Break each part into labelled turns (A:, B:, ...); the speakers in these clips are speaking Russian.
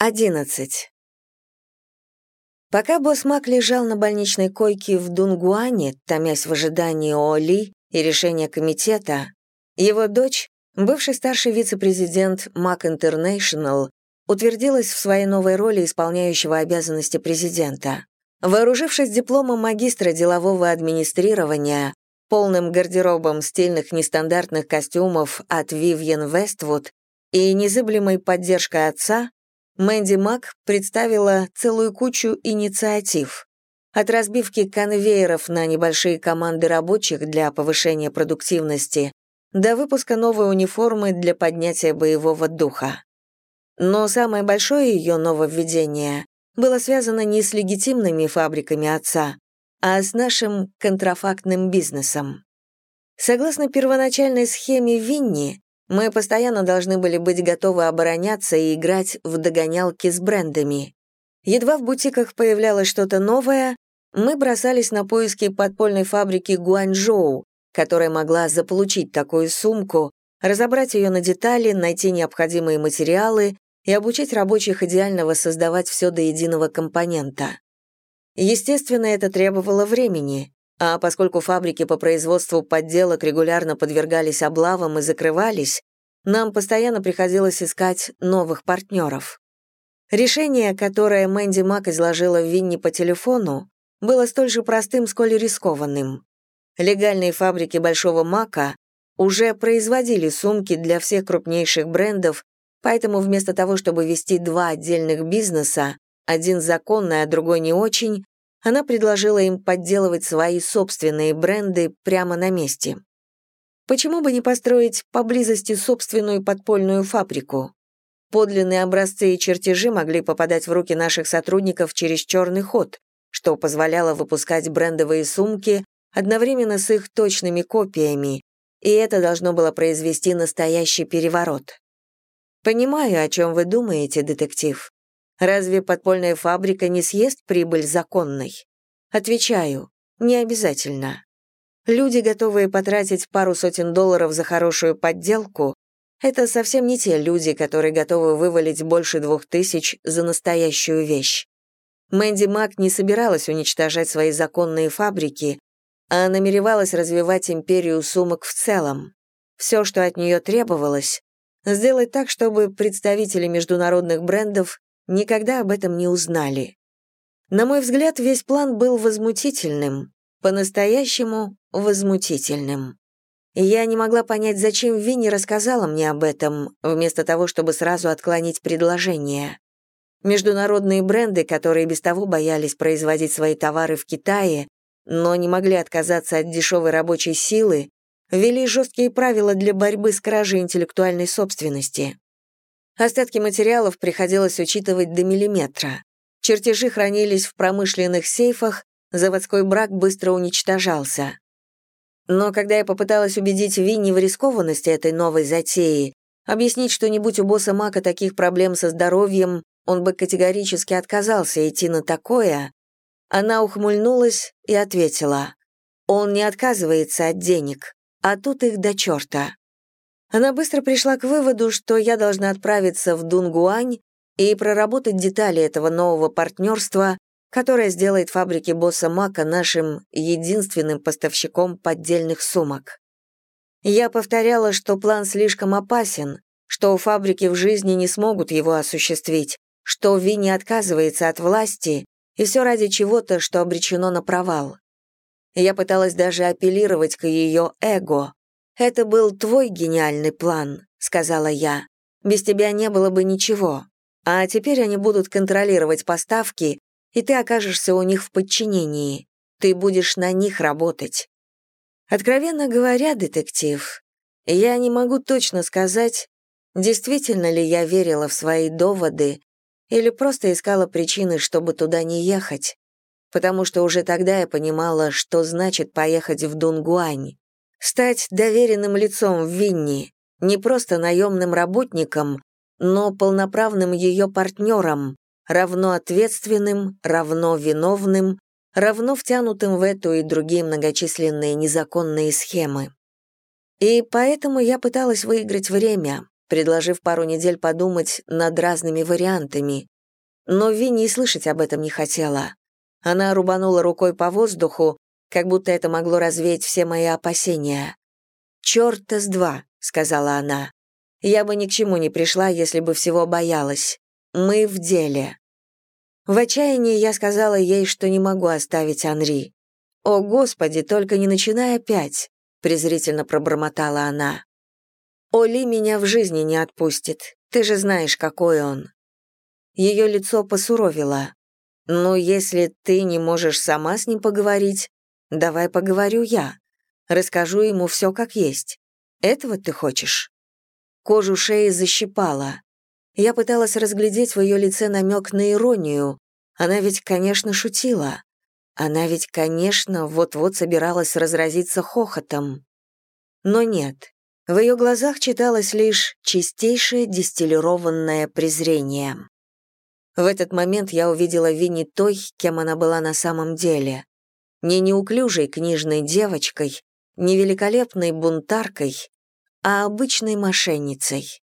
A: 11. Пока босс Мак лежал на больничной койке в Дунгуане, томясь в ожидании Оли и решения комитета, его дочь, бывший старший вице-президент Мак Интернешнл, утвердилась в своей новой роли исполняющего обязанности президента. Вооружившись дипломом магистра делового администрирования, полным гардеробом стильных нестандартных костюмов от Vivienne Westwood и незыблемой поддержкой отца, Мэнди Мак представила целую кучу инициатив. От разбивки конвейеров на небольшие команды рабочих для повышения продуктивности до выпуска новой униформы для поднятия боевого духа. Но самое большое ее нововведение было связано не с легитимными фабриками отца, а с нашим контрафактным бизнесом. Согласно первоначальной схеме Винни, мы постоянно должны были быть готовы обороняться и играть в догонялки с брендами. Едва в бутиках появлялось что-то новое, мы бросались на поиски подпольной фабрики Гуанчжоу, которая могла заполучить такую сумку, разобрать ее на детали, найти необходимые материалы и обучить рабочих идеально воссоздавать все до единого компонента. Естественно, это требовало времени, а поскольку фабрики по производству подделок регулярно подвергались облавам и закрывались, нам постоянно приходилось искать новых партнеров. Решение, которое Мэнди Мак изложила Винни по телефону, было столь же простым, сколь и рискованным. Легальные фабрики Большого Мака уже производили сумки для всех крупнейших брендов, поэтому вместо того, чтобы вести два отдельных бизнеса, один законный, а другой не очень, она предложила им подделывать свои собственные бренды прямо на месте. Почему бы не построить поблизости собственную подпольную фабрику? Подлинные образцы и чертежи могли попадать в руки наших сотрудников через черный ход, что позволяло выпускать брендовые сумки одновременно с их точными копиями, и это должно было произвести настоящий переворот. Понимаю, о чем вы думаете, детектив. Разве подпольная фабрика не съест прибыль законной? Отвечаю, не обязательно. Люди, готовые потратить пару сотен долларов за хорошую подделку, это совсем не те люди, которые готовы вывалить больше двух тысяч за настоящую вещь. Мэнди Мак не собиралась уничтожать свои законные фабрики, а намеревалась развивать империю сумок в целом. Все, что от нее требовалось, сделать так, чтобы представители международных брендов никогда об этом не узнали. На мой взгляд, весь план был возмутительным, по-настоящему возмутительным. я не могла понять, зачем Винни рассказала мне об этом, вместо того, чтобы сразу отклонить предложение. Международные бренды, которые без того боялись производить свои товары в Китае, но не могли отказаться от дешевой рабочей силы, ввели жесткие правила для борьбы с кражей интеллектуальной собственности. Остатки материалов приходилось учитывать до миллиметра. Чертежи хранились в промышленных сейфах, заводской брак быстро уничтожался. Но когда я попыталась убедить Винни в рискованности этой новой затеи, объяснить, что не будь у босса Мака таких проблем со здоровьем, он бы категорически отказался идти на такое, она ухмыльнулась и ответила, «Он не отказывается от денег, а тут их до черта». Она быстро пришла к выводу, что я должна отправиться в Дунгуань и проработать детали этого нового партнерства, которое сделает фабрики босса Мака нашим единственным поставщиком поддельных сумок. Я повторяла, что план слишком опасен, что фабрики в жизни не смогут его осуществить, что Винни отказывается от власти, и все ради чего-то, что обречено на провал. Я пыталась даже апеллировать к ее эго, «Это был твой гениальный план», — сказала я. «Без тебя не было бы ничего. А теперь они будут контролировать поставки, и ты окажешься у них в подчинении. Ты будешь на них работать». Откровенно говоря, детектив, я не могу точно сказать, действительно ли я верила в свои доводы или просто искала причины, чтобы туда не ехать, потому что уже тогда я понимала, что значит поехать в Дунгуань. Стать доверенным лицом в Винни, не просто наемным работником, но полноправным ее партнером, равно ответственным, равно виновным, равно втянутым в эту и другие многочисленные незаконные схемы. И поэтому я пыталась выиграть время, предложив пару недель подумать над разными вариантами. Но Винни и слышать об этом не хотела. Она рубанула рукой по воздуху, как будто это могло развеять все мои опасения. «Чёрта с два», — сказала она. «Я бы ни к чему не пришла, если бы всего боялась. Мы в деле». В отчаянии я сказала ей, что не могу оставить Анри. «О, Господи, только не начинай опять», — презрительно пробормотала она. «Оли меня в жизни не отпустит. Ты же знаешь, какой он». Ее лицо посуровило. «Ну, если ты не можешь сама с ним поговорить, давай поговорю я. Расскажу ему все как есть. Этого ты хочешь?» Кожу шеи защипала. Я пыталась разглядеть в ее лице намек на иронию. Она ведь, конечно, шутила. Она ведь, конечно, вот-вот собиралась разразиться хохотом. Но нет, в ее глазах читалось лишь чистейшее дистиллированное презрение. В этот момент я увидела Винни той, кем она была на самом деле. Не неуклюжей книжной девочкой, не великолепной бунтаркой, а обычной мошенницей.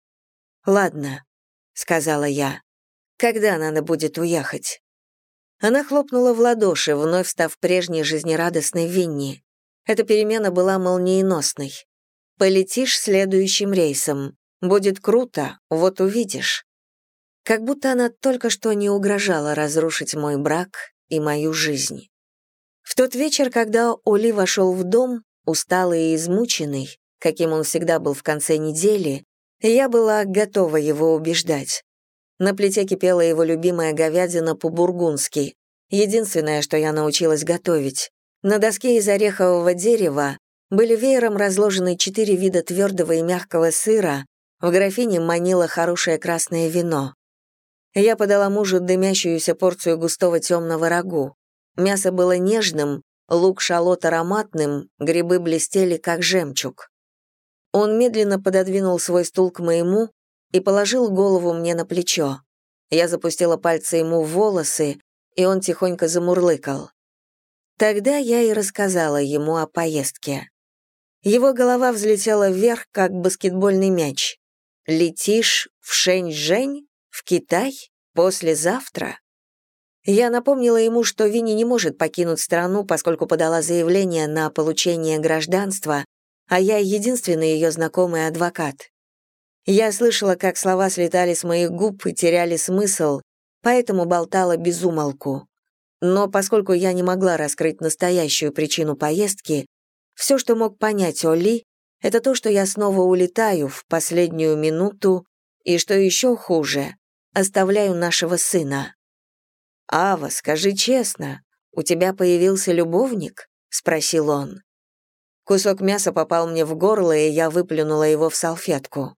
A: «Ладно», — сказала я, — «когда надо будет уехать?» Она хлопнула в ладоши, вновь став прежней жизнерадостной Винни. Эта перемена была молниеносной. «Полетишь следующим рейсом. Будет круто, вот увидишь». Как будто она только что не угрожала разрушить мой брак и мою жизнь. В тот вечер, когда Оли вошел в дом, усталый и измученный, каким он всегда был в конце недели, я была готова его убеждать. На плите кипела его любимая говядина по-бургундски, единственное, что я научилась готовить. На доске из орехового дерева были веером разложены четыре вида твердого и мягкого сыра, в графине манило хорошее красное вино. Я подала мужу дымящуюся порцию густого темного рагу. Мясо было нежным, лук-шалот ароматным, грибы блестели, как жемчуг. Он медленно пододвинул свой стул к моему и положил голову мне на плечо. Я запустила пальцы ему в волосы, и он тихонько замурлыкал. Тогда я и рассказала ему о поездке. Его голова взлетела вверх, как баскетбольный мяч. «Летишь в Шэньчжэнь?» В Китай? Послезавтра? Я напомнила ему, что Винни не может покинуть страну, поскольку подала заявление на получение гражданства, а я единственный ее знакомый адвокат. Я слышала, как слова слетали с моих губ и теряли смысл, поэтому болтала без умолку. Но поскольку я не могла раскрыть настоящую причину поездки, все, что мог понять Оли, это то, что я снова улетаю в последнюю минуту, и, что еще хуже, оставляю нашего сына. «Ава, скажи честно, у тебя появился любовник?» — спросил он. Кусок мяса попал мне в горло, и я выплюнула его в салфетку.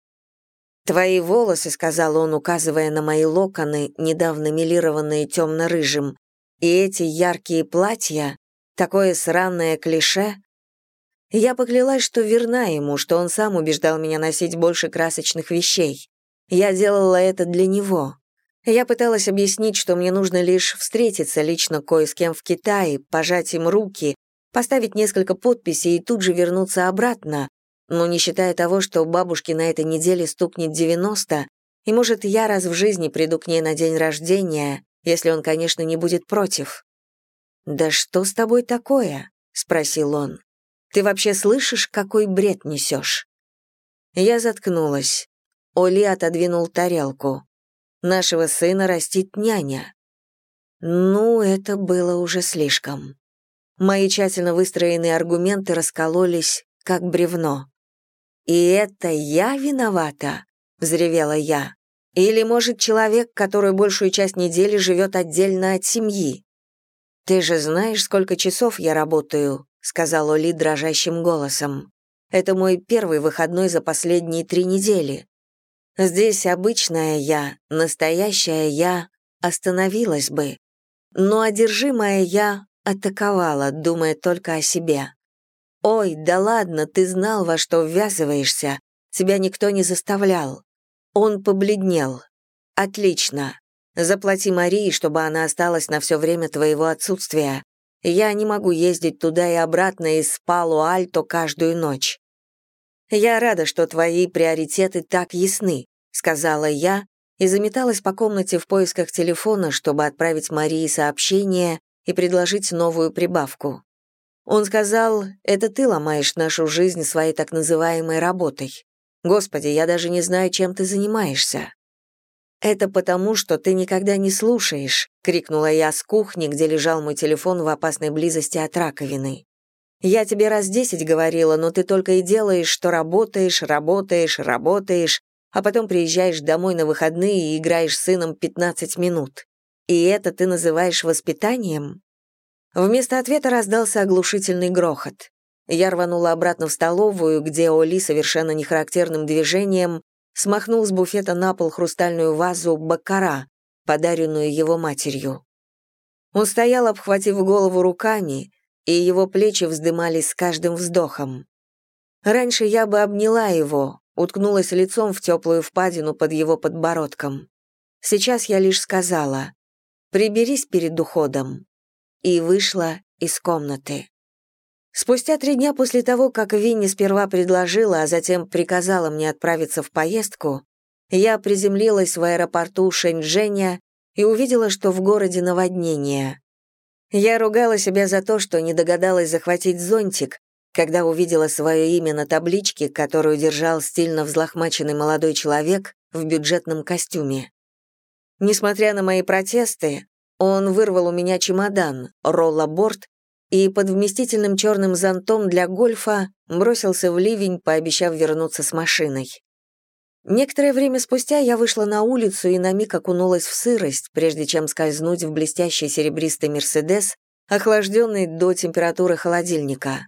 A: «Твои волосы», — сказал он, указывая на мои локоны, недавно милированные темно-рыжим, и эти яркие платья, такое сраное клише. Я поклялась, что верна ему, что он сам убеждал меня носить больше красочных вещей. Я делала это для него. Я пыталась объяснить, что мне нужно лишь встретиться лично кое с кем в Китае, пожать им руки, поставить несколько подписей и тут же вернуться обратно, но не считая того, что бабушке на этой неделе стукнет 90, и, может, я раз в жизни приду к ней на день рождения, если он, конечно, не будет против. «Да что с тобой такое?» — спросил он. «Ты вообще слышишь, какой бред несешь?» Я заткнулась. Оли отодвинул тарелку. «Нашего сына растит няня». Ну, это было уже слишком. Мои тщательно выстроенные аргументы раскололись, как бревно. «И это я виновата?» — взревела я. «Или, может, человек, который большую часть недели живет отдельно от семьи?» «Ты же знаешь, сколько часов я работаю», — сказал Оли дрожащим голосом. «Это мой первый выходной за последние три недели. Здесь обычная я, настоящая я, остановилась бы. Но одержимая я атаковала, думая только о себе. «Ой, да ладно, ты знал, во что ввязываешься. Тебя никто не заставлял». Он побледнел. «Отлично. Заплати Марии, чтобы она осталась на все время твоего отсутствия. Я не могу ездить туда и обратно из Палу-Альто каждую ночь. «Я рада, что твои приоритеты так ясны», — сказала я и заметалась по комнате в поисках телефона, чтобы отправить Марии сообщение и предложить новую прибавку. Он сказал, «Это ты ломаешь нашу жизнь своей так называемой работой. Господи, я даже не знаю, чем ты занимаешься». «Это потому, что ты никогда не слушаешь», — крикнула я с кухни, где лежал мой телефон в опасной близости от раковины. «Я тебе раз десять говорила, но ты только и делаешь, что работаешь, работаешь, работаешь, а потом приезжаешь домой на выходные и играешь с сыном 15 минут. И это ты называешь воспитанием?» Вместо ответа раздался оглушительный грохот. Я рванула обратно в столовую, где Оли совершенно нехарактерным движением смахнул с буфета на пол хрустальную вазу баккара, подаренную его матерью. Он стоял, обхватив голову руками, и его плечи вздымались с каждым вздохом. Раньше я бы обняла его, уткнулась лицом в теплую впадину под его подбородком. Сейчас я лишь сказала «Приберись перед уходом» и вышла из комнаты. Спустя три дня после того, как Винни сперва предложила, а затем приказала мне отправиться в поездку, я приземлилась в аэропорту Шэньчжэня и увидела, что в городе наводнение. Я ругала себя за то, что не догадалась захватить зонтик, когда увидела свое имя на табличке, которую держал стильно взлохмаченный молодой человек в бюджетном костюме. Несмотря на мои протесты, он вырвал у меня чемодан, роллаборд и под вместительным черным зонтом для гольфа бросился в ливень, пообещав вернуться с машиной. Некоторое время спустя я вышла на улицу и на миг окунулась в сырость, прежде чем скользнуть в блестящий серебристый «Мерседес», охлажденный до температуры холодильника.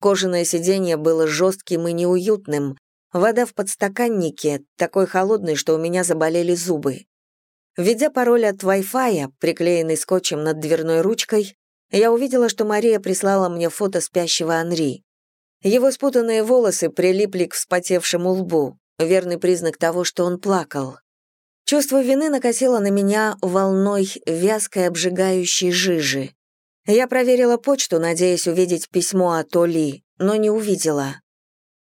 A: Кожаное сиденье было жестким и неуютным, вода в подстаканнике такой холодной, что у меня заболели зубы. Введя пароль от Wi-Fi, приклеенный скотчем над дверной ручкой, я увидела, что Мария прислала мне фото спящего Анри. Его спутанные волосы прилипли к вспотевшему лбу, верный признак того, что он плакал. Чувство вины накатило на меня волной вязкой обжигающей жижи. Я проверила почту, надеясь увидеть письмо от Оли, но не увидела.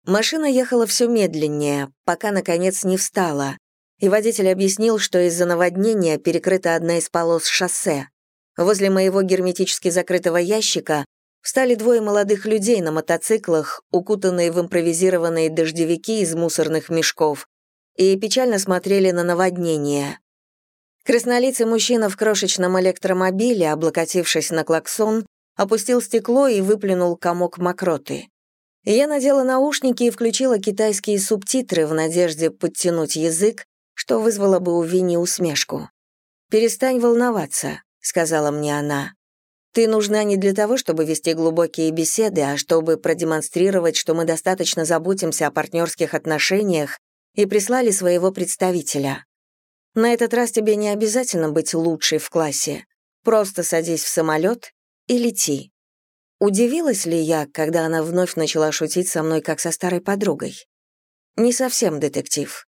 A: Машина ехала все медленнее, пока, наконец, не встала, и водитель объяснил, что из-за наводнения перекрыта одна из полос шоссе. Возле моего герметически закрытого ящика встали двое молодых людей на мотоциклах, укутанные в импровизированные дождевики из мусорных мешков, и печально смотрели на наводнение. Краснолицый мужчина в крошечном электромобиле, облокотившись на клаксон, опустил стекло и выплюнул комок мокроты. Я надела наушники и включила китайские субтитры в надежде подтянуть язык, что вызвало бы у Вини усмешку. «Перестань волноваться сказала мне она. Ты нужна не для того, чтобы вести глубокие беседы, а чтобы продемонстрировать, что мы достаточно заботимся о партнерских отношениях и прислали своего представителя. На этот раз тебе не обязательно быть лучшей в классе. Просто садись в самолет и лети. Удивилась ли я, когда она вновь начала шутить со мной, как со старой подругой? Не совсем, детектив.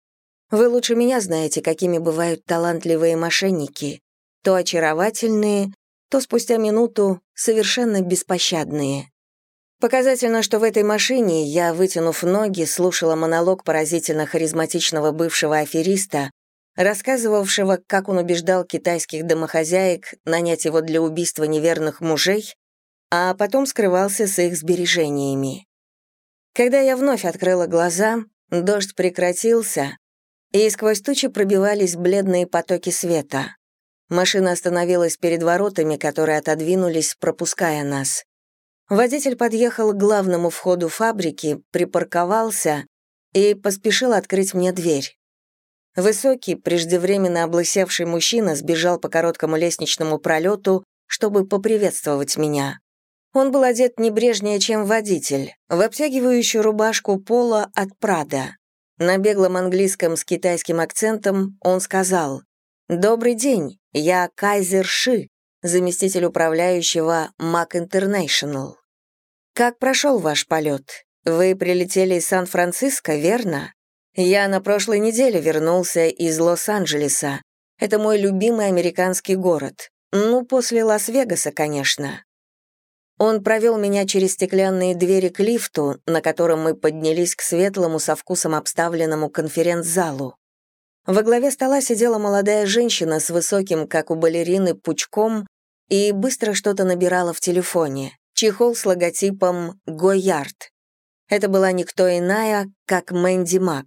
A: Вы лучше меня знаете, какими бывают талантливые мошенники то очаровательные, то спустя минуту совершенно беспощадные. Показательно, что в этой машине я, вытянув ноги, слушала монолог поразительно харизматичного бывшего афериста, рассказывавшего, как он убеждал китайских домохозяек нанять его для убийства неверных мужей, а потом скрывался с их сбережениями. Когда я вновь открыла глаза, дождь прекратился, и сквозь тучи пробивались бледные потоки света. Машина остановилась перед воротами, которые отодвинулись, пропуская нас. Водитель подъехал к главному входу фабрики, припарковался и поспешил открыть мне дверь. Высокий, преждевременно облысевший мужчина сбежал по короткому лестничному пролету, чтобы поприветствовать меня. Он был одет небрежнее, чем водитель, в обтягивающую рубашку пола от Прада. На беглом английском с китайским акцентом он сказал «Добрый день, я Кайзер Ши, заместитель управляющего Mac International. Как прошел ваш полет? Вы прилетели из Сан-Франциско, верно? Я на прошлой неделе вернулся из Лос-Анджелеса. Это мой любимый американский город. Ну, после Лас-Вегаса, конечно. Он провел меня через стеклянные двери к лифту, на котором мы поднялись к светлому со вкусом обставленному конференц-залу. Во главе стола сидела молодая женщина с высоким, как у балерины, пучком и быстро что-то набирала в телефоне. Чехол с логотипом «Гоярд». Это была никто иная, как Мэнди Мак.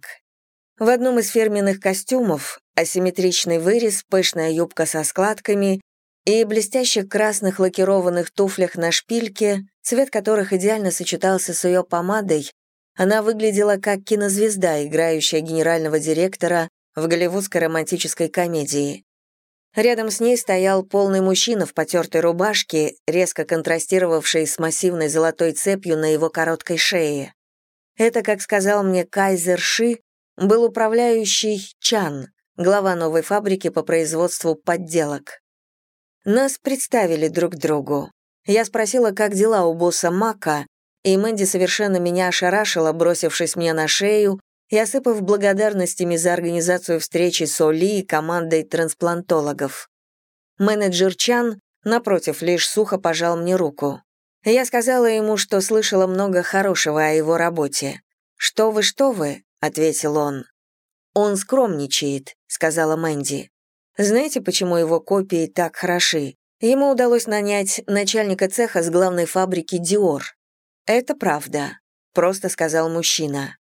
A: В одном из фирменных костюмов, асимметричный вырез, пышная юбка со складками и блестящих красных лакированных туфлях на шпильке, цвет которых идеально сочетался с ее помадой, она выглядела как кинозвезда, играющая генерального директора в голливудской романтической комедии. Рядом с ней стоял полный мужчина в потертой рубашке, резко контрастировавший с массивной золотой цепью на его короткой шее. Это, как сказал мне Кайзер Ши, был управляющий Чан, глава новой фабрики по производству подделок. Нас представили друг другу. Я спросила, как дела у босса Мака, и Мэнди совершенно меня ошарашила, бросившись мне на шею и осыпав благодарностями за организацию встречи с Оли и командой трансплантологов. Менеджер Чан, напротив, лишь сухо пожал мне руку. Я сказала ему, что слышала много хорошего о его работе. «Что вы, что вы?» — ответил он. «Он скромничает», — сказала Мэнди. «Знаете, почему его копии так хороши? Ему удалось нанять начальника цеха с главной фабрики «Диор». «Это правда», — просто сказал мужчина.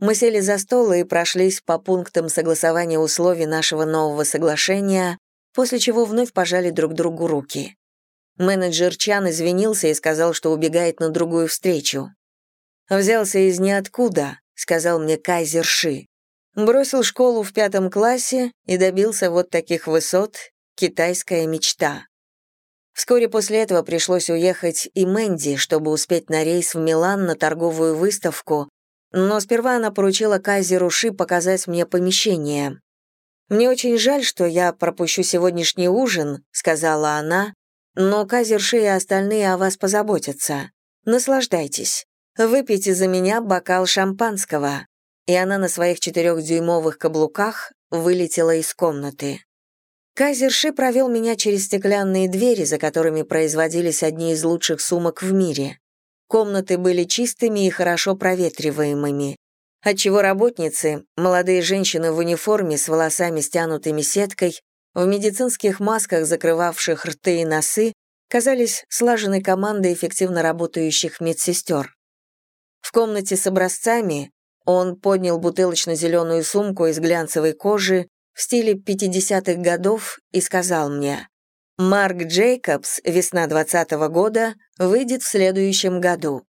A: Мы сели за стол и прошлись по пунктам согласования условий нашего нового соглашения, после чего вновь пожали друг другу руки. Менеджер Чан извинился и сказал, что убегает на другую встречу. «Взялся из ниоткуда», — сказал мне Кайзер Ши. Бросил школу в пятом классе и добился вот таких высот «Китайская мечта». Вскоре после этого пришлось уехать и Мэнди, чтобы успеть на рейс в Милан на торговую выставку, но сперва она поручила Кайзеру Ши показать мне помещение. «Мне очень жаль, что я пропущу сегодняшний ужин», — сказала она, «но Кайзер Ши и остальные о вас позаботятся. Наслаждайтесь. Выпейте за меня бокал шампанского». И она на своих четырехдюймовых каблуках вылетела из комнаты. Кайзер Ши провел меня через стеклянные двери, за которыми производились одни из лучших сумок в мире. Комнаты были чистыми и хорошо проветриваемыми, отчего работницы, молодые женщины в униформе с волосами стянутыми сеткой, в медицинских масках, закрывавших рты и носы, казались слаженной командой эффективно работающих медсестер. В комнате с образцами он поднял бутылочно-зеленую сумку из глянцевой кожи в стиле 50-х годов и сказал мне, Марк Джейкобс «Весна 20 -го года» выйдет в следующем году.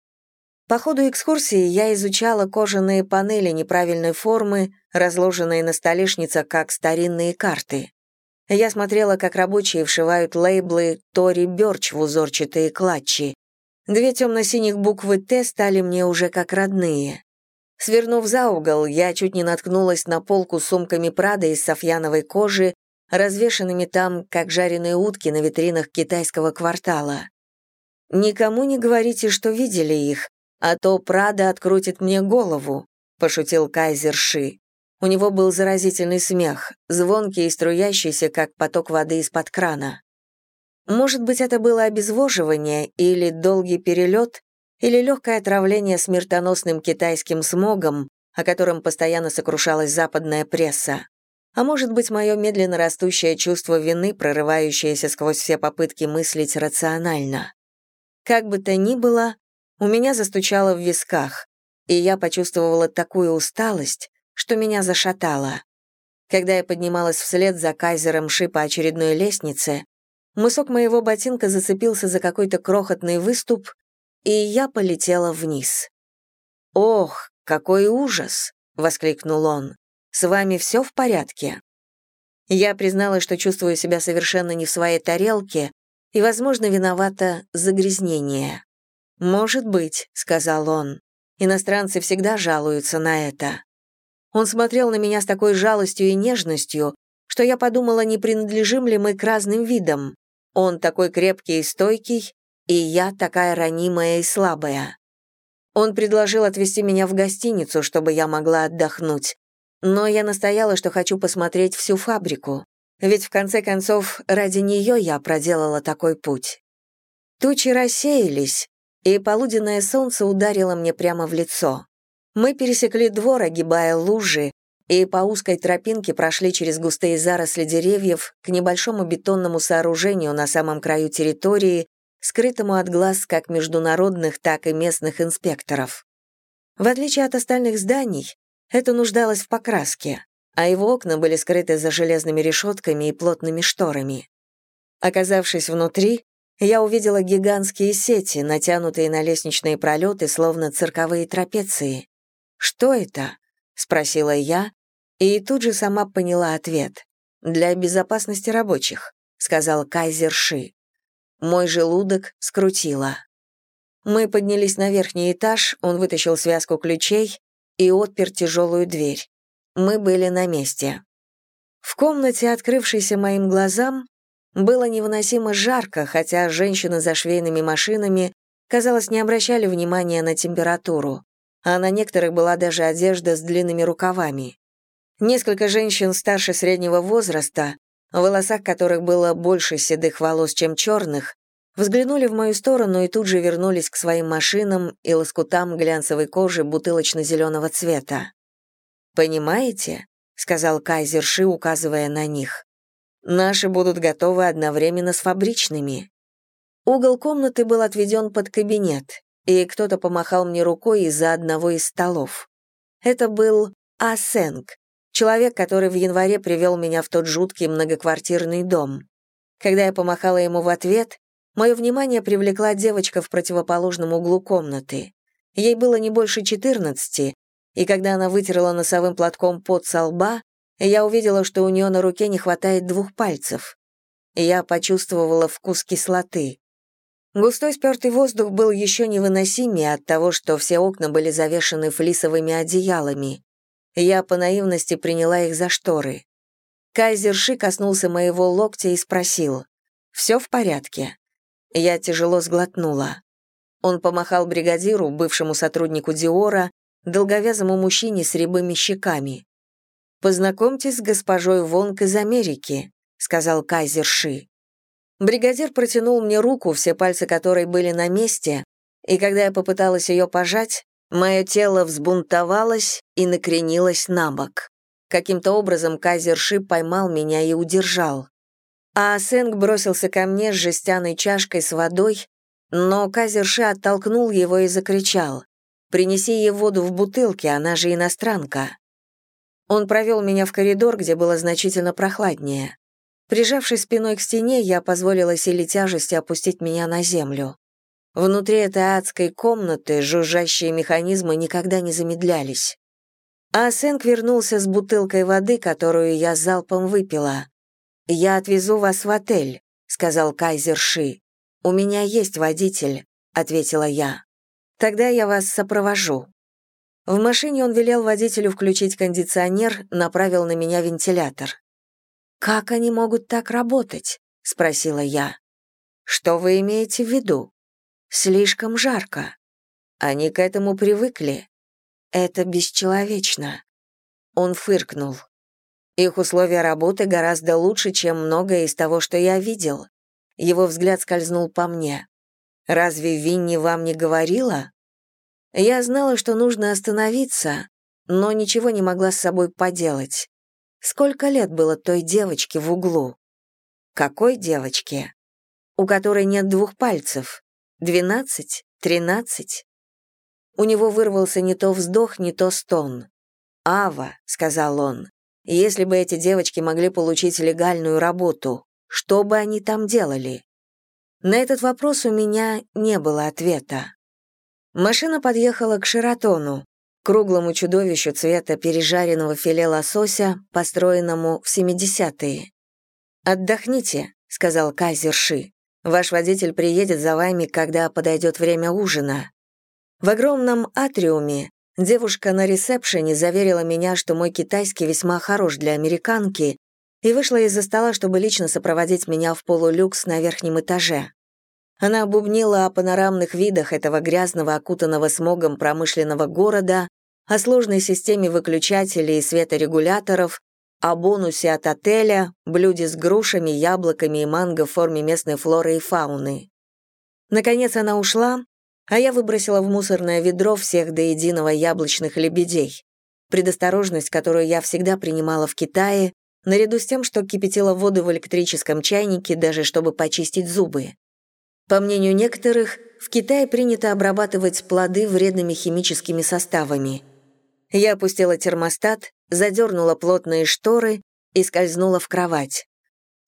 A: По ходу экскурсии я изучала кожаные панели неправильной формы, разложенные на столешницах как старинные карты. Я смотрела, как рабочие вшивают лейблы «Тори Бёрч» в узорчатые клатчи. Две темно-синих буквы «Т» стали мне уже как родные. Свернув за угол, я чуть не наткнулась на полку с сумками Прада из софьяновой кожи развешанными там, как жареные утки на витринах китайского квартала. «Никому не говорите, что видели их, а то Прада открутит мне голову», — пошутил Кайзер Ши. У него был заразительный смех, звонкий и струящийся, как поток воды из-под крана. Может быть, это было обезвоживание или долгий перелет, или легкое отравление смертоносным китайским смогом, о котором постоянно сокрушалась западная пресса а может быть, мое медленно растущее чувство вины, прорывающееся сквозь все попытки мыслить рационально. Как бы то ни было, у меня застучало в висках, и я почувствовала такую усталость, что меня зашатало. Когда я поднималась вслед за кайзером Ши по очередной лестнице, мысок моего ботинка зацепился за какой-то крохотный выступ, и я полетела вниз. «Ох, какой ужас!» — воскликнул он. С вами все в порядке?» Я призналась, что чувствую себя совершенно не в своей тарелке и, возможно, виновата загрязнение. «Может быть», — сказал он. «Иностранцы всегда жалуются на это». Он смотрел на меня с такой жалостью и нежностью, что я подумала, не принадлежим ли мы к разным видам. Он такой крепкий и стойкий, и я такая ранимая и слабая. Он предложил отвезти меня в гостиницу, чтобы я могла отдохнуть, но я настояла, что хочу посмотреть всю фабрику, ведь в конце концов ради нее я проделала такой путь. Тучи рассеялись, и полуденное солнце ударило мне прямо в лицо. Мы пересекли двор, огибая лужи, и по узкой тропинке прошли через густые заросли деревьев к небольшому бетонному сооружению на самом краю территории, скрытому от глаз как международных, так и местных инспекторов. В отличие от остальных зданий, это нуждалось в покраске, а его окна были скрыты за железными решетками и плотными шторами. Оказавшись внутри, я увидела гигантские сети, натянутые на лестничные пролеты, словно цирковые трапеции. «Что это?» — спросила я, и тут же сама поняла ответ. «Для безопасности рабочих», — сказал Кайзер Ши. Мой желудок скрутило. Мы поднялись на верхний этаж, он вытащил связку ключей и отпер тяжелую дверь. Мы были на месте. В комнате, открывшейся моим глазам, было невыносимо жарко, хотя женщины за швейными машинами, казалось, не обращали внимания на температуру, а на некоторых была даже одежда с длинными рукавами. Несколько женщин старше среднего возраста, в волосах которых было больше седых волос, чем черных, взглянули в мою сторону и тут же вернулись к своим машинам и лоскутам глянцевой кожи бутылочно-зеленого цвета. «Понимаете?» — сказал Кайзер Ши, указывая на них. «Наши будут готовы одновременно с фабричными». Угол комнаты был отведен под кабинет, и кто-то помахал мне рукой из-за одного из столов. Это был Асенг, человек, который в январе привел меня в тот жуткий многоквартирный дом. Когда я помахала ему в ответ, мое внимание привлекла девочка в противоположном углу комнаты. Ей было не больше 14, и когда она вытерла носовым платком пот со лба, я увидела, что у нее на руке не хватает двух пальцев. Я почувствовала вкус кислоты. Густой спертый воздух был еще невыносимее от того, что все окна были завешаны флисовыми одеялами. Я по наивности приняла их за шторы. Кайзер Ши коснулся моего локтя и спросил, «Все в порядке?» Я тяжело сглотнула. Он помахал бригадиру, бывшему сотруднику Диора, долговязому мужчине с рябыми щеками. «Познакомьтесь с госпожой Вонг из Америки», — сказал Кайзер Ши. Бригадир протянул мне руку, все пальцы которой были на месте, и когда я попыталась ее пожать, Мое тело взбунтовалось и накренилось на бок. Каким-то образом Казерши поймал меня и удержал. А Сэнг бросился ко мне с жестяной чашкой с водой, но Казерши оттолкнул его и закричал. «Принеси ей воду в бутылке, она же иностранка». Он провел меня в коридор, где было значительно прохладнее. Прижавшись спиной к стене, я позволила силе тяжести опустить меня на землю. Внутри этой адской комнаты жужжащие механизмы никогда не замедлялись. А Сэнк вернулся с бутылкой воды, которую я залпом выпила. «Я отвезу вас в отель», — сказал Кайзер Ши. «У меня есть водитель», — ответила я. «Тогда я вас сопровожу». В машине он велел водителю включить кондиционер, направил на меня вентилятор. «Как они могут так работать?» — спросила я. «Что вы имеете в виду?» Слишком жарко. Они к этому привыкли. Это бесчеловечно. Он фыркнул. Их условия работы гораздо лучше, чем многое из того, что я видел. Его взгляд скользнул по мне. «Разве Винни вам не говорила?» Я знала, что нужно остановиться, но ничего не могла с собой поделать. Сколько лет было той девочке в углу? Какой девочке? У которой нет двух пальцев. Двенадцать? Тринадцать? У него вырвался не то вздох, не то стон. «Ава», — сказал он, — «если бы эти девочки могли получить легальную работу, что бы они там делали?» На этот вопрос у меня не было ответа. Машина подъехала к Шератону, круглому чудовищу цвета пережаренного филе лосося, построенному в 70-е. «Отдохните», — сказал Кайзерши. Ваш водитель приедет за вами, когда подойдет время ужина. В огромном атриуме девушка на ресепшене заверила меня, что мой китайский весьма хорош для американки, и вышла из-за стола, чтобы лично сопроводить меня в полулюкс на верхнем этаже. Она обубнила о панорамных видах этого грязного, окутанного смогом промышленного города, о сложной системе выключателей и светорегуляторов, о бонусе от отеля, блюде с грушами, яблоками и манго в форме местной флоры и фауны. Наконец она ушла, а я выбросила в мусорное ведро всех до единого яблочных лебедей. Предосторожность, которую я всегда принимала в Китае, наряду с тем, что кипятила воду в электрическом чайнике, даже чтобы почистить зубы. По мнению некоторых, в Китае принято обрабатывать плоды вредными химическими составами. Я опустила термостат, задернула плотные шторы и скользнула в кровать.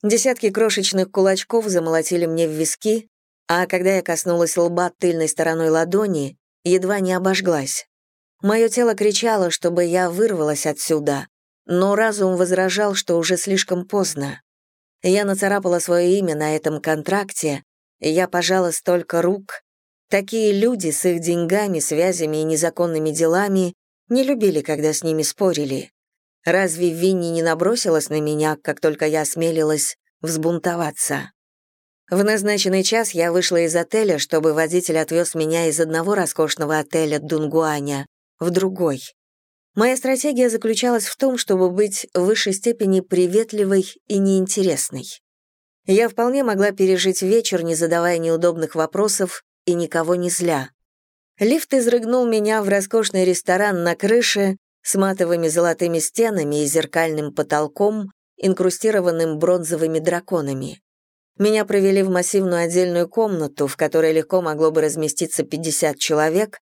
A: Десятки крошечных кулачков замолотили мне в виски, а когда я коснулась лба тыльной стороной ладони, едва не обожглась. Мое тело кричало, чтобы я вырвалась отсюда, но разум возражал, что уже слишком поздно. Я нацарапала свое имя на этом контракте, я пожала столько рук. Такие люди с их деньгами, связями и незаконными делами не любили, когда с ними спорили. Разве Винни не набросилась на меня, как только я осмелилась взбунтоваться? В назначенный час я вышла из отеля, чтобы водитель отвез меня из одного роскошного отеля Дунгуаня в другой. Моя стратегия заключалась в том, чтобы быть в высшей степени приветливой и неинтересной. Я вполне могла пережить вечер, не задавая неудобных вопросов и никого не зля. Лифт изрыгнул меня в роскошный ресторан на крыше с матовыми золотыми стенами и зеркальным потолком, инкрустированным бронзовыми драконами. Меня провели в массивную отдельную комнату, в которой легко могло бы разместиться 50 человек,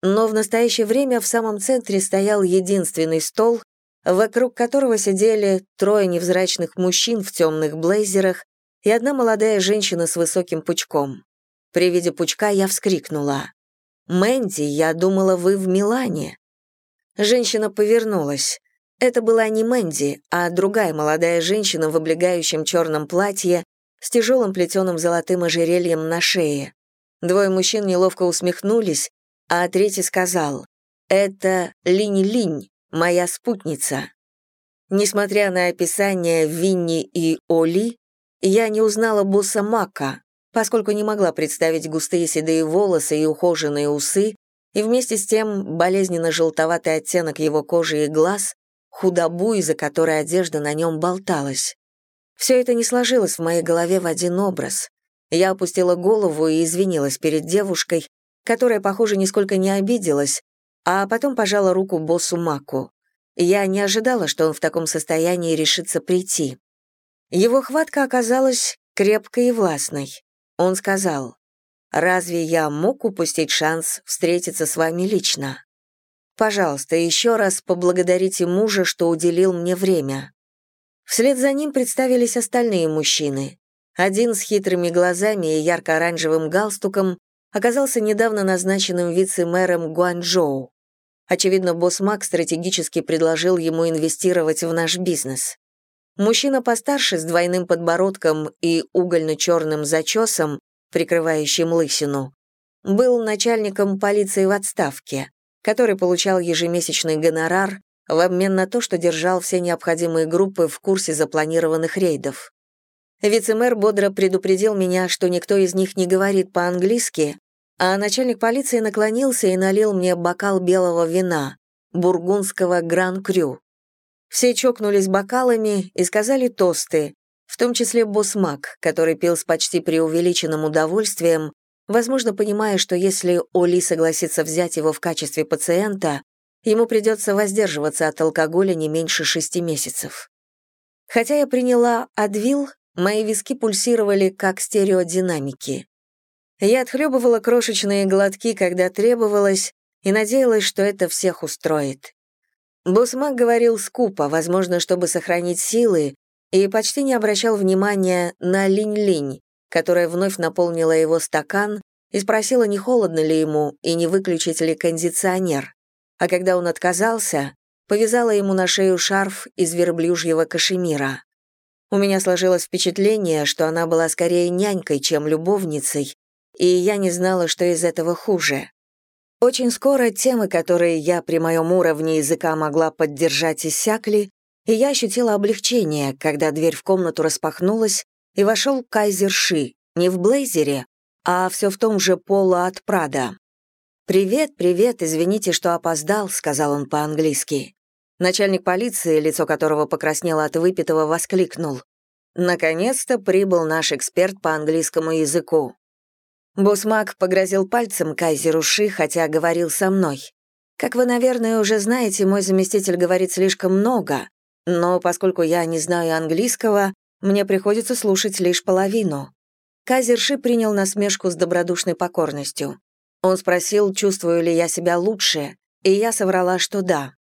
A: но в настоящее время в самом центре стоял единственный стол, вокруг которого сидели трое невзрачных мужчин в темных блейзерах и одна молодая женщина с высоким пучком. При виде пучка я вскрикнула. «Мэнди, я думала, вы в Милане». Женщина повернулась. Это была не Мэнди, а другая молодая женщина в облегающем черном платье с тяжелым плетеным золотым ожерельем на шее. Двое мужчин неловко усмехнулись, а третий сказал «Это Линь-Линь, моя спутница». Несмотря на описание Винни и Оли, я не узнала босса Мака, поскольку не могла представить густые седые волосы и ухоженные усы, и вместе с тем болезненно-желтоватый оттенок его кожи и глаз, худобу, из-за которой одежда на нем болталась. Все это не сложилось в моей голове в один образ. Я опустила голову и извинилась перед девушкой, которая, похоже, нисколько не обиделась, а потом пожала руку боссу Маку. Я не ожидала, что он в таком состоянии решится прийти. Его хватка оказалась крепкой и властной. Он сказал, «Разве я мог упустить шанс встретиться с вами лично? Пожалуйста, еще раз поблагодарите мужа, что уделил мне время». Вслед за ним представились остальные мужчины. Один с хитрыми глазами и ярко-оранжевым галстуком оказался недавно назначенным вице-мэром Гуанчжоу. Очевидно, босс Мак стратегически предложил ему инвестировать в наш бизнес. Мужчина постарше с двойным подбородком и угольно-черным зачесом, прикрывающим лысину, был начальником полиции в отставке, который получал ежемесячный гонорар в обмен на то, что держал все необходимые группы в курсе запланированных рейдов. Вице-мэр бодро предупредил меня, что никто из них не говорит по-английски, а начальник полиции наклонился и налил мне бокал белого вина, бургундского Гран-Крю. Все чокнулись бокалами и сказали тосты, в том числе босс Мак, который пил с почти преувеличенным удовольствием, возможно, понимая, что если Оли согласится взять его в качестве пациента, ему придется воздерживаться от алкоголя не меньше шести месяцев. Хотя я приняла Адвил, мои виски пульсировали как стереодинамики. Я отхлебывала крошечные глотки, когда требовалось, и надеялась, что это всех устроит. Босмак говорил скупо, возможно, чтобы сохранить силы, и почти не обращал внимания на линь-линь, которая вновь наполнила его стакан и спросила, не холодно ли ему и не выключить ли кондиционер. А когда он отказался, повязала ему на шею шарф из верблюжьего кашемира. У меня сложилось впечатление, что она была скорее нянькой, чем любовницей, и я не знала, что из этого хуже. Очень скоро темы, которые я при моем уровне языка могла поддержать, иссякли, и я ощутила облегчение, когда дверь в комнату распахнулась, и вошел Кайзер Ши, не в блейзере, а все в том же поло от Прада. «Привет, привет, извините, что опоздал», — сказал он по-английски. Начальник полиции, лицо которого покраснело от выпитого, воскликнул. «Наконец-то прибыл наш эксперт по английскому языку». Босмак погрозил пальцем Кайзеру Ши, хотя говорил со мной. Как вы, наверное, уже знаете, мой заместитель говорит слишком много, но поскольку я не знаю английского, мне приходится слушать лишь половину. Кайзер Ши принял насмешку с добродушной покорностью. Он спросил, чувствую ли я себя лучше, и я соврала, что да.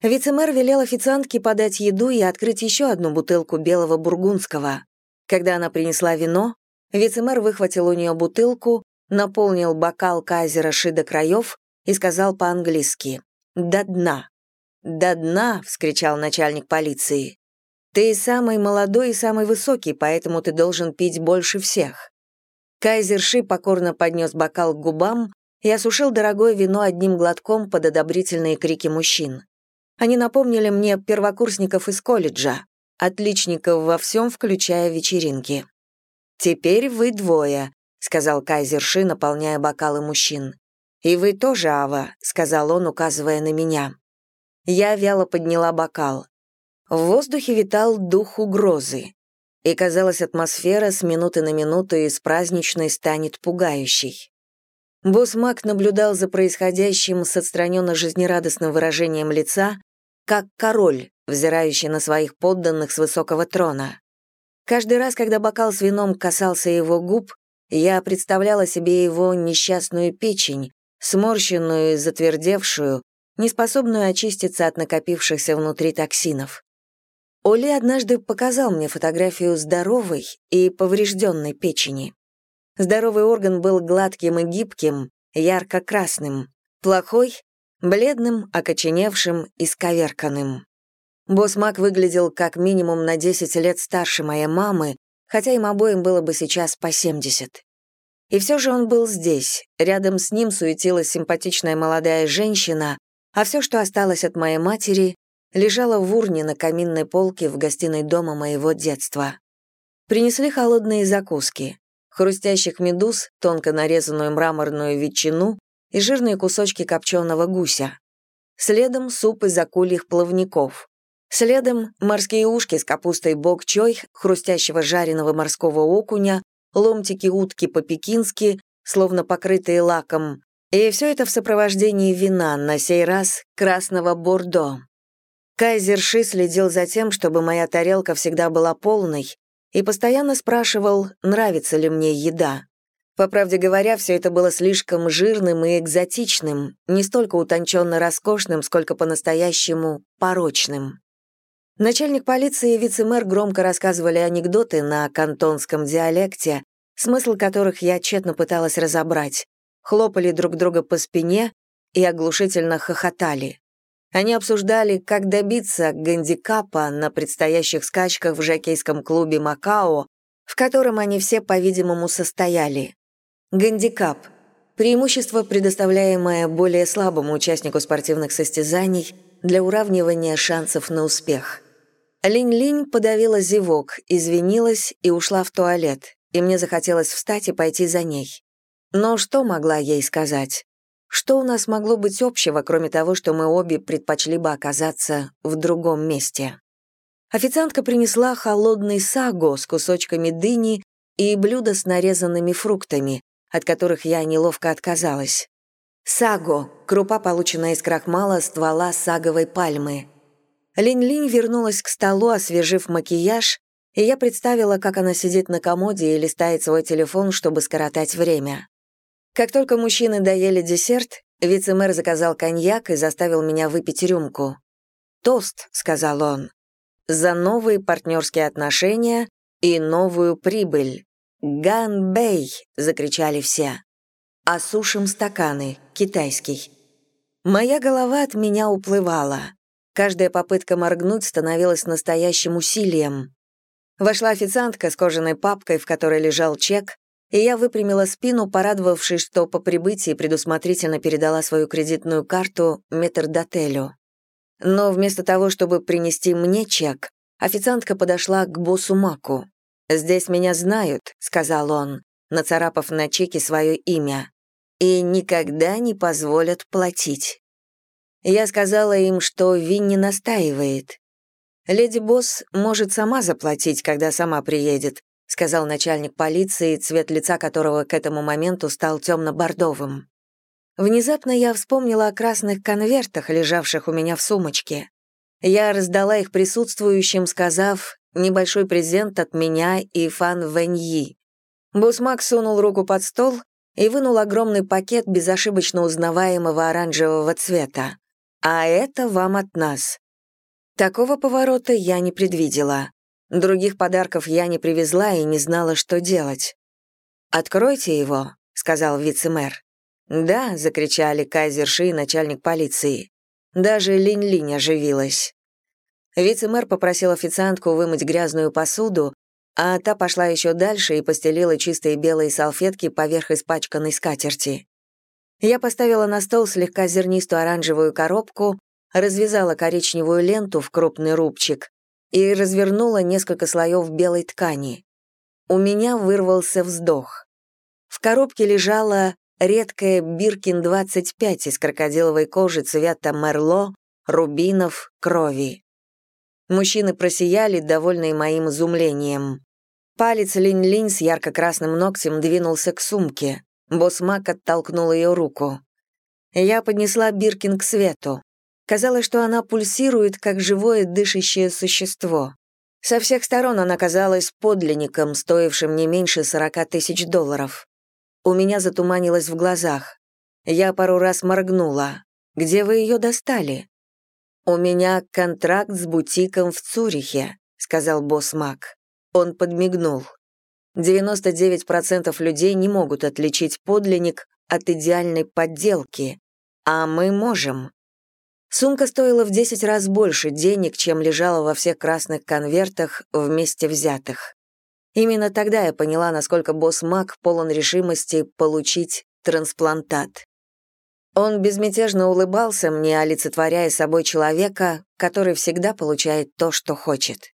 A: Вице-мэр велел официантке подать еду и открыть еще одну бутылку белого бургундского. Когда она принесла вино, вице-мэр выхватил у нее бутылку, наполнил бокал кайзера Ши краев и сказал по-английски «До дна». «До дна!» — вскричал начальник полиции. «Ты самый молодой и самый высокий, поэтому ты должен пить больше всех». Кайзер Ши покорно поднес бокал к губам и осушил дорогое вино одним глотком под одобрительные крики мужчин. Они напомнили мне первокурсников из колледжа, отличников во всем, включая вечеринки. «Теперь вы двое», — сказал Кайзер Ши, наполняя бокалы мужчин. «И вы тоже, Ава», — сказал он, указывая на меня. Я вяло подняла бокал. В воздухе витал дух угрозы. И, казалось, атмосфера с минуты на минуту из праздничной станет пугающей. Босс Мак наблюдал за происходящим с отстраненно жизнерадостным выражением лица, как король, взирающий на своих подданных с высокого трона. Каждый раз, когда бокал с вином касался его губ, я представляла себе его несчастную печень, сморщенную и затвердевшую, неспособную очиститься от накопившихся внутри токсинов. Оли однажды показал мне фотографию здоровой и поврежденной печени. Здоровый орган был гладким и гибким, ярко-красным, плохой — бледным, окоченевшим и сковерканным. Босс Мак выглядел как минимум на 10 лет старше моей мамы, хотя им обоим было бы сейчас по 70. И все же он был здесь, рядом с ним суетилась симпатичная молодая женщина, а все, что осталось от моей матери, лежало в урне на каминной полке в гостиной дома моего детства. Принесли холодные закуски хрустящих медуз, тонко нарезанную мраморную ветчину и жирные кусочки копченого гуся. Следом суп из акульих плавников. Следом морские ушки с капустой бок-чой, хрустящего жареного морского окуня, ломтики утки по-пекински, словно покрытые лаком, и все это в сопровождении вина, на сей раз красного бордо. Кайзер Ши следил за тем, чтобы моя тарелка всегда была полной, и постоянно спрашивал, нравится ли мне еда. По правде говоря, все это было слишком жирным и экзотичным, не столько утонченно роскошным, сколько по-настоящему порочным. Начальник полиции и вице-мэр громко рассказывали анекдоты на кантонском диалекте, смысл которых я тщетно пыталась разобрать, хлопали друг друга по спине и оглушительно хохотали. Они обсуждали, как добиться гандикапа на предстоящих скачках в жокейском клубе «Макао», в котором они все, по-видимому, состояли. Гандикап – преимущество, предоставляемое более слабому участнику спортивных состязаний для уравнивания шансов на успех. Линь-Линь подавила зевок, извинилась и ушла в туалет, и мне захотелось встать и пойти за ней. Но что могла ей сказать? Что у нас могло быть общего, кроме того, что мы обе предпочли бы оказаться в другом месте? Официантка принесла холодный саго с кусочками дыни и блюдо с нарезанными фруктами, от которых я неловко отказалась. Саго — крупа, полученная из крахмала ствола саговой пальмы. Линь-Линь вернулась к столу, освежив макияж, и я представила, как она сидит на комоде и листает свой телефон, чтобы скоротать время. Как только мужчины доели десерт, вице-мэр заказал коньяк и заставил меня выпить рюмку. «Тост», — сказал он, — «за новые партнерские отношения и новую прибыль». «Ганбэй!» — закричали все. «Осушим стаканы, китайский». Моя голова от меня уплывала. Каждая попытка моргнуть становилась настоящим усилием. Вошла официантка с кожаной папкой, в которой лежал чек, и я выпрямила спину, порадовавшись, что по прибытии предусмотрительно передала свою кредитную карту метрдотелю. Но вместо того, чтобы принести мне чек, официантка подошла к боссу Маку. «Здесь меня знают», — сказал он, нацарапав на чеке свое имя, «и никогда не позволят платить». Я сказала им, что Винни настаивает. Леди Босс может сама заплатить, когда сама приедет, сказал начальник полиции, цвет лица которого к этому моменту стал темно-бордовым. Внезапно я вспомнила о красных конвертах, лежавших у меня в сумочке. Я раздала их присутствующим, сказав «небольшой презент от меня и Фан Вэньи». Босс сунул руку под стол и вынул огромный пакет безошибочно узнаваемого оранжевого цвета. «А это вам от нас». Такого поворота я не предвидела. Других подарков я не привезла и не знала, что делать. «Откройте его», — сказал вице-мэр. «Да», — закричали Кайзерши и начальник полиции. Даже Линь-Линь оживилась. Вице-мэр попросил официантку вымыть грязную посуду, а та пошла еще дальше и постелила чистые белые салфетки поверх испачканной скатерти. Я поставила на стол слегка зернистую оранжевую коробку, развязала коричневую ленту в крупный рубчик и развернула несколько слоев белой ткани. У меня вырвался вздох. В коробке лежала редкая Биркин-25 из крокодиловой кожи цвета мерло, рубинов, крови. Мужчины просияли, довольные моим изумлением. Палец Линь-Линь с ярко-красным ногтем двинулся к сумке. Босс Мак оттолкнул ее руку. Я поднесла Биркин к свету. Казалось, что она пульсирует, как живое дышащее существо. Со всех сторон она казалась подлинником, стоившим не меньше 40 тысяч долларов. У меня затуманилось в глазах. Я пару раз моргнула. «Где вы ее достали?» «У меня контракт с бутиком в Цюрихе», — сказал босс Мак. Он подмигнул. 99% людей не могут отличить подлинник от идеальной подделки, а мы можем. Сумка стоила в 10 раз больше денег, чем лежала во всех красных конвертах вместе взятых. Именно тогда я поняла, насколько босс Мак полон решимости получить трансплантат. Он безмятежно улыбался мне, олицетворяя собой человека, который всегда получает то, что хочет.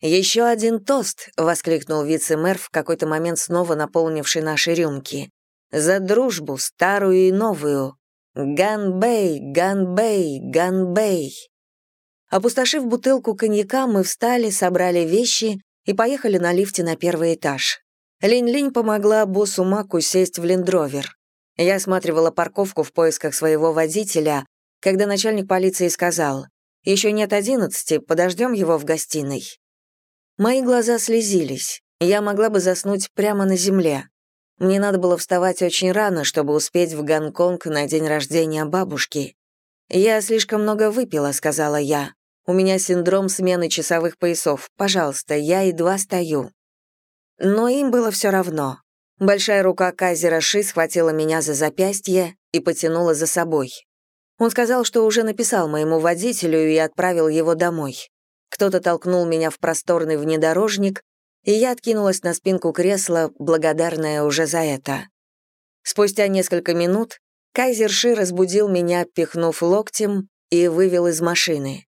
A: «Еще один тост!» — воскликнул вице-мэр в какой-то момент снова наполнивший наши рюмки. «За дружбу, старую и новую! Ганбей, Ганбей, Ганбей!» Опустошив бутылку коньяка, мы встали, собрали вещи и поехали на лифте на первый этаж. Линь-Линь помогла боссу Маку сесть в лендровер. Я осматривала парковку в поисках своего водителя, когда начальник полиции сказал, «Еще нет одиннадцати, подождем его в гостиной». Мои глаза слезились. Я могла бы заснуть прямо на земле. Мне надо было вставать очень рано, чтобы успеть в Гонконг на день рождения бабушки. «Я слишком много выпила», — сказала я. У меня синдром смены часовых поясов. Пожалуйста, я едва стою». Но им было все равно. Большая рука Казера Ши схватила меня за запястье и потянула за собой. Он сказал, что уже написал моему водителю и отправил его домой. Кто-то толкнул меня в просторный внедорожник, и я откинулась на спинку кресла, благодарная уже за это. Спустя несколько минут Кайзер Ши разбудил меня, пихнув локтем, и вывел из машины.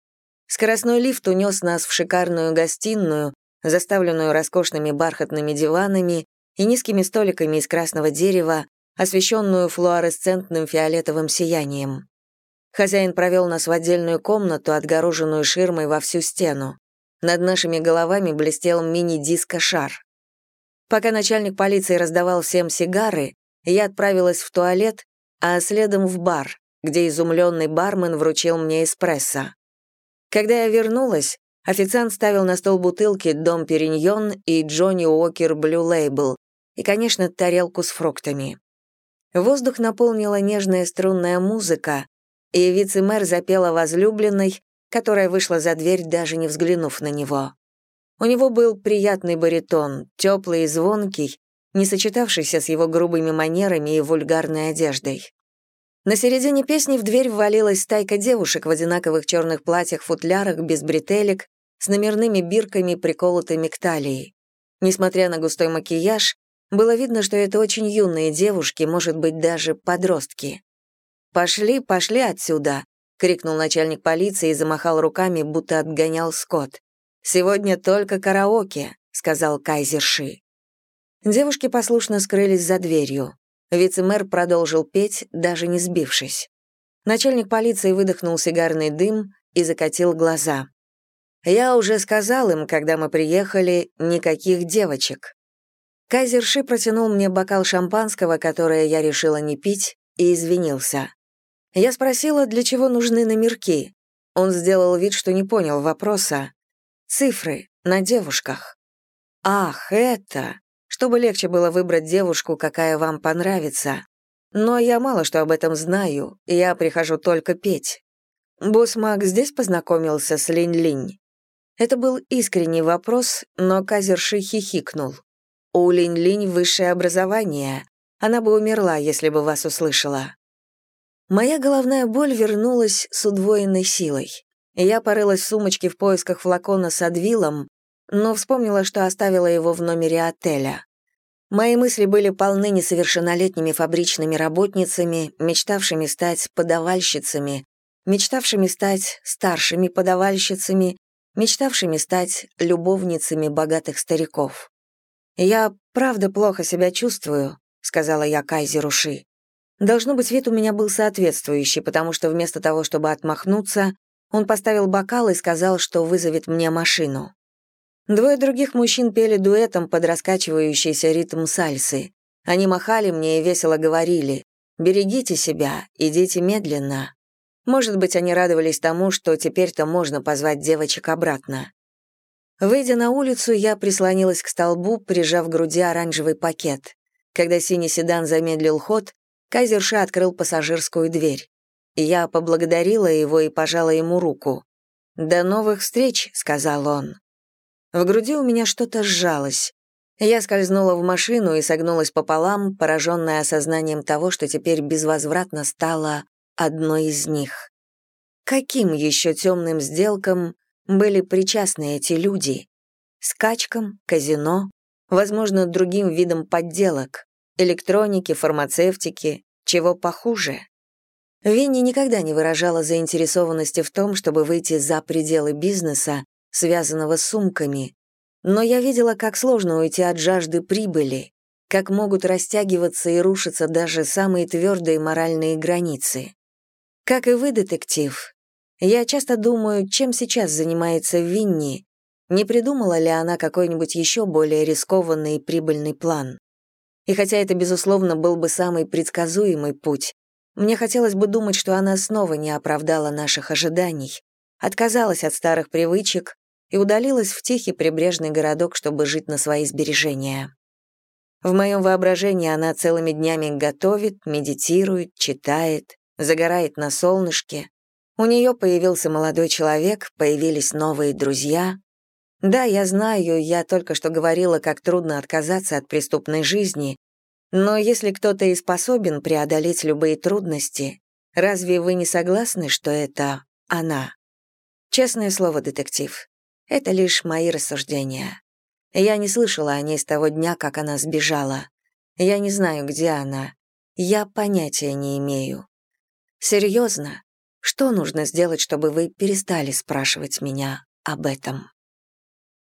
A: Скоростной лифт унес нас в шикарную гостиную, заставленную роскошными бархатными диванами и низкими столиками из красного дерева, освещенную флуоресцентным фиолетовым сиянием. Хозяин провел нас в отдельную комнату, отгороженную ширмой во всю стену. Над нашими головами блестел мини-диско-шар. Пока начальник полиции раздавал всем сигары, я отправилась в туалет, а следом в бар, где изумленный бармен вручил мне эспрессо. Когда я вернулась, официант ставил на стол бутылки «Дом Периньон» и «Джонни Уокер Блю Лейбл» и, конечно, тарелку с фруктами. Воздух наполнила нежная струнная музыка, и вице-мэр запела возлюбленной, которая вышла за дверь, даже не взглянув на него. У него был приятный баритон, теплый и звонкий, не сочетавшийся с его грубыми манерами и вульгарной одеждой. На середине песни в дверь ввалилась стайка девушек в одинаковых черных платьях-футлярах без бретелек, с номерными бирками, приколотыми к талии. Несмотря на густой макияж, было видно, что это очень юные девушки, может быть, даже подростки. «Пошли, пошли отсюда!» — крикнул начальник полиции и замахал руками, будто отгонял скот. «Сегодня только караоке», — сказал Кайзерши. Девушки послушно скрылись за дверью. Вице-мэр продолжил петь, даже не сбившись. Начальник полиции выдохнул сигарный дым и закатил глаза. Я уже сказал им, когда мы приехали, никаких девочек. Кайзерши протянул мне бокал шампанского, которое я решила не пить, и извинился. Я спросила, для чего нужны номерки. Он сделал вид, что не понял вопроса. Цифры на девушках. Ах, это! Чтобы легче было выбрать девушку, какая вам понравится. Но я мало что об этом знаю, я прихожу только петь. Босс Мак здесь познакомился с Линь-Линь. Это был искренний вопрос, но Казерши хихикнул. «У Линь-Линь высшее образование. Она бы умерла, если бы вас услышала». Моя головная боль вернулась с удвоенной силой. Я порылась в сумочке в поисках флакона с адвилом, но вспомнила, что оставила его в номере отеля. Мои мысли были полны несовершеннолетними фабричными работницами, мечтавшими стать подавальщицами, мечтавшими стать старшими подавальщицами мечтавшими стать любовницами богатых стариков. «Я правда плохо себя чувствую», — сказала я Кайзеру Ши. Должно быть, вид у меня был соответствующий, потому что вместо того, чтобы отмахнуться, он поставил бокал и сказал, что вызовет мне машину. Двое других мужчин пели дуэтом под раскачивающийся ритм сальсы. Они махали мне и весело говорили «Берегите себя, идите медленно». Может быть, они радовались тому, что теперь-то можно позвать девочек обратно. Выйдя на улицу, я прислонилась к столбу, прижав к груди оранжевый пакет. Когда синий седан замедлил ход, Кайзерша открыл пассажирскую дверь. Я поблагодарила его и пожала ему руку. «До новых встреч», — сказал он. В груди у меня что-то сжалось. Я скользнула в машину и согнулась пополам, пораженная осознанием того, что теперь безвозвратно стала одной из них. Каким еще темным сделкам были причастны эти люди? Скачкам, казино, возможно, другим видам подделок, электроники, фармацевтики, чего похуже. Винни никогда не выражала заинтересованности в том, чтобы выйти за пределы бизнеса, связанного с сумками, но я видела, как сложно уйти от жажды прибыли, как могут растягиваться и рушиться даже самые твердые моральные границы. Как и вы, детектив, я часто думаю, чем сейчас занимается Винни, не придумала ли она какой-нибудь еще более рискованный и прибыльный план. И хотя это, безусловно, был бы самый предсказуемый путь, мне хотелось бы думать, что она снова не оправдала наших ожиданий, отказалась от старых привычек и удалилась в тихий прибрежный городок, чтобы жить на свои сбережения. В моем воображении она целыми днями готовит, медитирует, читает, загорает на солнышке. У нее появился молодой человек, появились новые друзья. Да, я знаю, я только что говорила, как трудно отказаться от преступной жизни, но если кто-то и способен преодолеть любые трудности, разве вы не согласны, что это она? Честное слово, детектив, это лишь мои рассуждения. Я не слышала о ней с того дня, как она сбежала. Я не знаю, где она. Я понятия не имею. Серьезно, что нужно сделать, чтобы вы перестали спрашивать меня об этом?